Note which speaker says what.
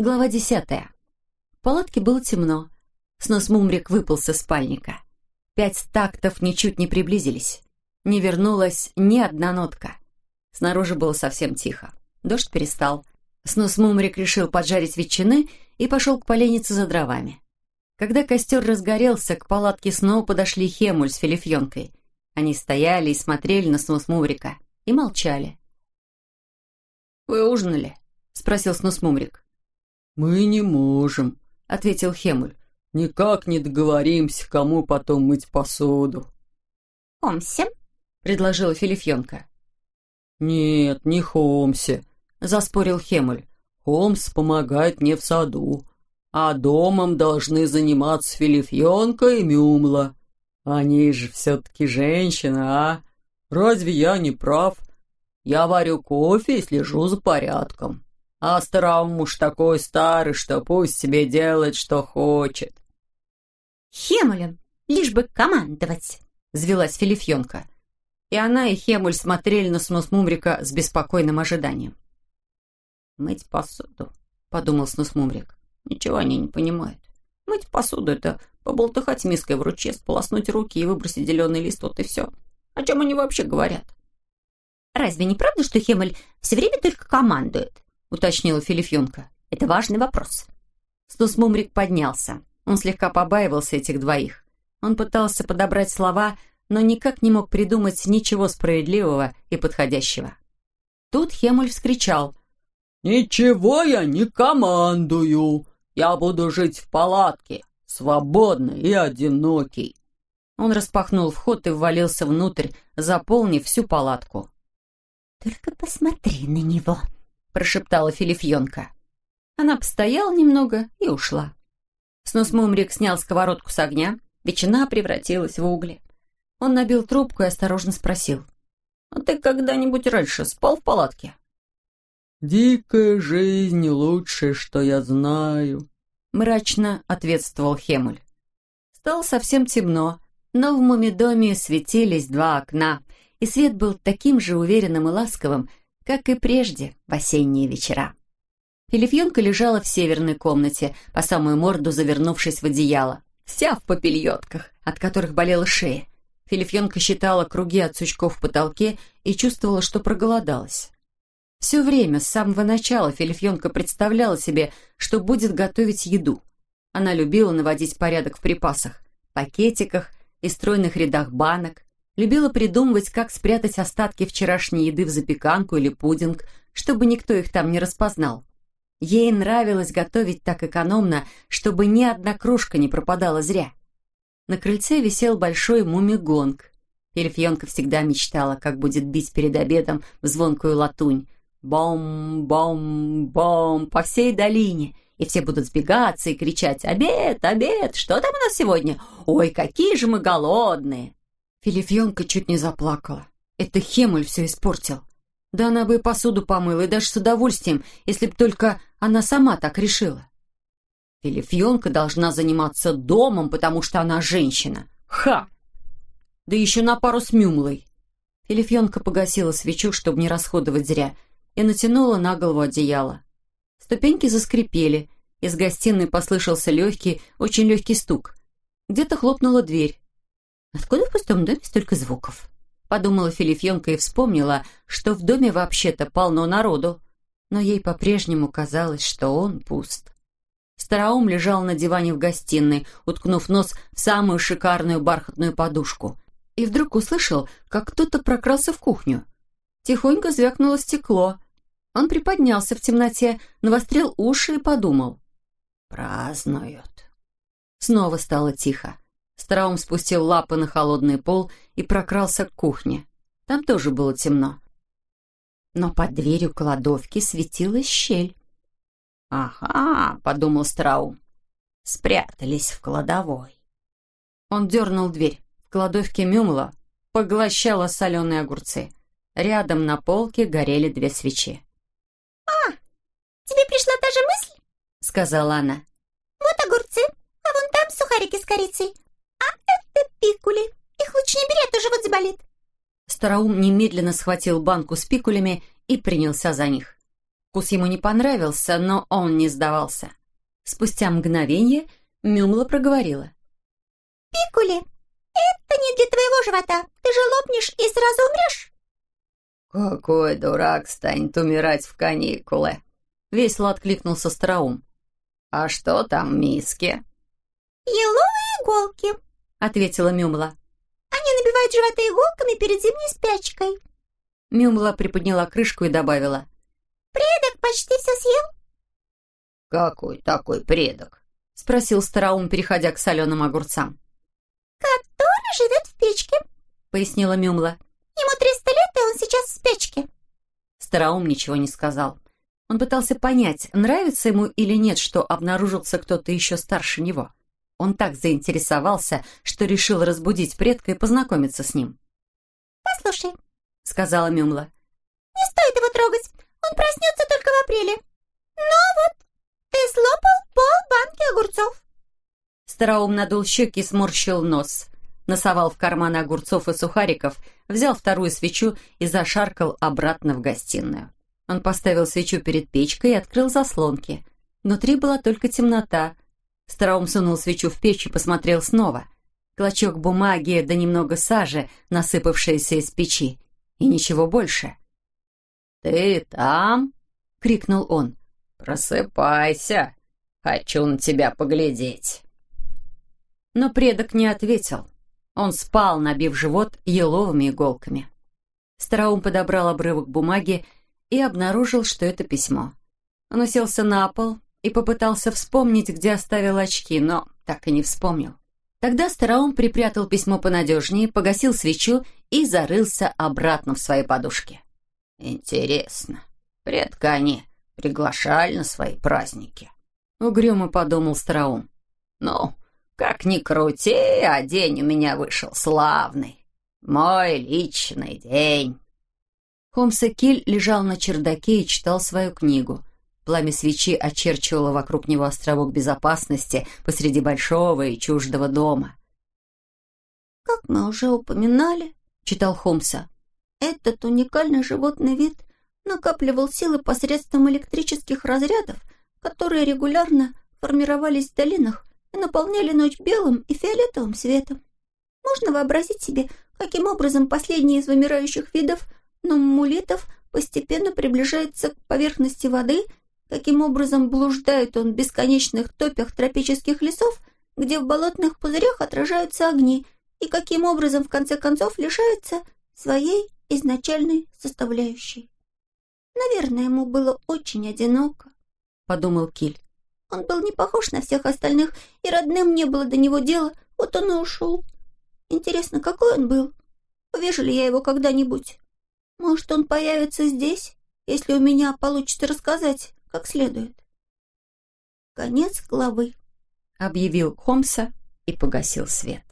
Speaker 1: Глава десятая. В палатке было темно. Снос Мумрик выпал со спальника. Пять тактов ничуть не приблизились. Не вернулась ни одна нотка. Снаружи было совсем тихо. Дождь перестал. Снос Мумрик решил поджарить ветчины и пошел к поленнице за дровами. Когда костер разгорелся, к палатке снова подошли Хемуль с Филифьонкой. Они стояли и смотрели на Снос Мумрика и молчали. «Вы ужинали?» — спросил Снос Мумрик.
Speaker 2: «Мы не можем», — ответил Хемуль. «Никак не договоримся, кому потом мыть посуду».
Speaker 3: «Хомсе?»
Speaker 1: — предложила Филифьонка.
Speaker 2: «Нет, не Хомсе», — заспорил Хемуль. «Хомс помогает мне в саду, а домом должны заниматься Филифьонка и Мюмла. Они же все-таки женщины, а? Разве я не прав? Я варю кофе и слежу за порядком». А Стараум уж такой старый, что пусть себе делает, что хочет.
Speaker 3: Хемулем, лишь бы командовать, взвелась Филифьонка.
Speaker 1: И она и Хемуль смотрели на снос Мумрика с беспокойным ожиданием. «Мыть посуду», — подумал снос Мумрик. «Ничего они не понимают. Мыть посуду — это поболтыхать миской в ручье, сполоснуть руки и выбросить зеленый лист, вот и все. О чем они вообще говорят?»
Speaker 3: «Разве не правда, что Хемуль все время только командует?»
Speaker 1: — уточнила Филифьонка.
Speaker 3: «Это важный вопрос».
Speaker 1: Снус Мумрик поднялся. Он слегка побаивался этих двоих. Он пытался подобрать слова, но никак не мог придумать ничего справедливого и подходящего. Тут Хемуль вскричал.
Speaker 2: «Ничего я не командую. Я буду жить в палатке, свободный и одинокий».
Speaker 1: Он распахнул вход и ввалился внутрь, заполнив всю палатку.
Speaker 3: «Только посмотри на него»,
Speaker 1: прошептала Филифьонка. Она постояла немного и ушла. Снус Мумрик снял сковородку с огня, ветчина превратилась в угли. Он набил трубку и осторожно спросил. «А ты когда-нибудь раньше спал в палатке?»
Speaker 2: «Дикая жизнь — лучшее, что я знаю», —
Speaker 1: мрачно ответствовал Хемуль. Стало совсем темно, но в мумидоме светились два окна, и свет был таким же уверенным и ласковым, как и прежде, в осенние вечера. Филифьонка лежала в северной комнате, по самую морду завернувшись в одеяло, вся в попельотках, от которых болела шея. Филифьонка считала круги от сучков в потолке и чувствовала, что проголодалась. Все время, с самого начала, Филифьонка представляла себе, что будет готовить еду. Она любила наводить порядок в припасах, пакетиках и стройных рядах банок, Любила придумывать, как спрятать остатки вчерашней еды в запеканку или пудинг, чтобы никто их там не распознал. Ей нравилось готовить так экономно, чтобы ни одна кружка не пропадала зря. На крыльце висел большой мумигонг. Эльфьонка всегда мечтала, как будет бить перед обедом в звонкую латунь. Бом-бом-бом по всей долине. И все будут сбегаться и кричать «Обед! Обед! Что там у нас сегодня? Ой, какие же мы голодные!» Филифьонка чуть не заплакала. Это Хемуль все испортил. Да она бы и посуду помыла, и даже с удовольствием, если б только она сама так решила. Филифьонка должна заниматься домом, потому что она женщина. Ха! Да еще на пару с Мюмлой. Филифьонка погасила свечу, чтобы не расходовать зря, и натянула на голову одеяло. Ступеньки заскрипели, из гостиной послышался легкий, очень легкий стук. Где-то хлопнула дверь. Откуда в пустом доме столько звуков? Подумала Филифьонка и вспомнила, что в доме вообще-то полно народу. Но ей по-прежнему казалось, что он пуст. Стараум лежал на диване в гостиной, уткнув нос в самую шикарную бархатную подушку. И вдруг услышал, как кто-то прокрался в кухню. Тихонько звякнуло стекло. Он приподнялся в темноте, навострил уши и подумал. «Празднуют». Снова стало тихо. Страум спустил лапы на холодный пол и прокрался к кухне. Там тоже было темно. Но под дверью кладовки светилась щель. «Ага», — подумал Страум, — «спрятались в кладовой». Он дернул дверь. В кладовке Мюмла поглощала соленые огурцы. Рядом на полке горели две свечи.
Speaker 3: «А, тебе пришла та же мысль?»
Speaker 1: — сказала она.
Speaker 3: «Вот огурцы, а вон там сухарики с корицей, пикули. Их лучше не бери, а то живот заболит.
Speaker 1: Староум немедленно схватил банку с пикулями и принялся за них. Вкус ему не понравился, но он не сдавался. Спустя мгновение Мюмла проговорила.
Speaker 3: «Пикули, это не для твоего живота. Ты же лопнешь и сразу умрешь».
Speaker 2: «Какой дурак станет умирать в каникулы!» Весело откликнулся Страум. «А что там в миске?»
Speaker 3: «Еловые иголки», — ответила Мюмла. «Они набивают животы иголками перед зимней спячкой».
Speaker 1: Мюмла приподняла крышку и добавила.
Speaker 3: «Предок почти все съел».
Speaker 2: «Какой такой предок?»
Speaker 1: — спросил Стараум, переходя к соленым огурцам.
Speaker 3: «Который живет в печке», —
Speaker 1: пояснила Мюмла.
Speaker 3: «Ему триста лет, и он сейчас в спячке».
Speaker 1: Стараум ничего не сказал. Он пытался понять, нравится ему или нет, что обнаружился кто-то еще старше него. Он так заинтересовался, что решил разбудить предка и познакомиться с ним.
Speaker 3: «Послушай», —
Speaker 1: сказала Мюмла.
Speaker 3: «Не стоит его трогать. Он проснется только в апреле. Но вот, ты слопал пол банки огурцов».
Speaker 1: Староум надул щеки и сморщил нос. Насовал в карманы огурцов и сухариков, взял вторую свечу и зашаркал обратно в гостиную. Он поставил свечу перед печкой и открыл заслонки. Внутри была только темнота — Стараум сунул свечу в печь и посмотрел снова. Клочок бумаги да немного сажи, насыпавшейся из печи. И ничего больше.
Speaker 2: «Ты там?» — крикнул он. «Просыпайся! Хочу на тебя поглядеть!»
Speaker 1: Но предок не ответил. Он спал, набив живот еловыми иголками. Стараум подобрал обрывок бумаги и обнаружил, что это письмо. Он уселся на пол, и попытался вспомнить, где оставил очки, но так и не вспомнил. Тогда Стараум припрятал письмо понадежнее, погасил свечу и зарылся обратно в свои подушки.
Speaker 2: «Интересно, предка они приглашали на свои праздники?»
Speaker 1: Угрюмо подумал Стараум.
Speaker 2: «Ну, как ни крути, а день у меня вышел славный. Мой личный день».
Speaker 1: Холмс Киль лежал на чердаке и читал свою книгу. Пламя свечи очерчивало вокруг него островок безопасности посреди большого и чуждого дома.
Speaker 3: «Как мы уже упоминали», — читал Холмса, «этот уникальный животный вид накапливал силы посредством электрических разрядов, которые регулярно формировались в долинах и наполняли ночь белым и фиолетовым светом. Можно вообразить себе, каким образом последний из вымирающих видов номмулитов постепенно приближается к поверхности воды — Каким образом блуждает он в бесконечных топях тропических лесов, где в болотных пузырях отражаются огни, и каким образом, в конце концов, лишается своей изначальной составляющей. «Наверное, ему было очень одиноко», — подумал Киль. «Он был не похож на всех остальных, и родным не было до него дела, вот он и ушел. Интересно, какой он был? Увижу ли я его когда-нибудь? Может, он появится здесь, если у меня получится рассказать как следует. Конец главы.
Speaker 1: Объявил Холмса и погасил свет.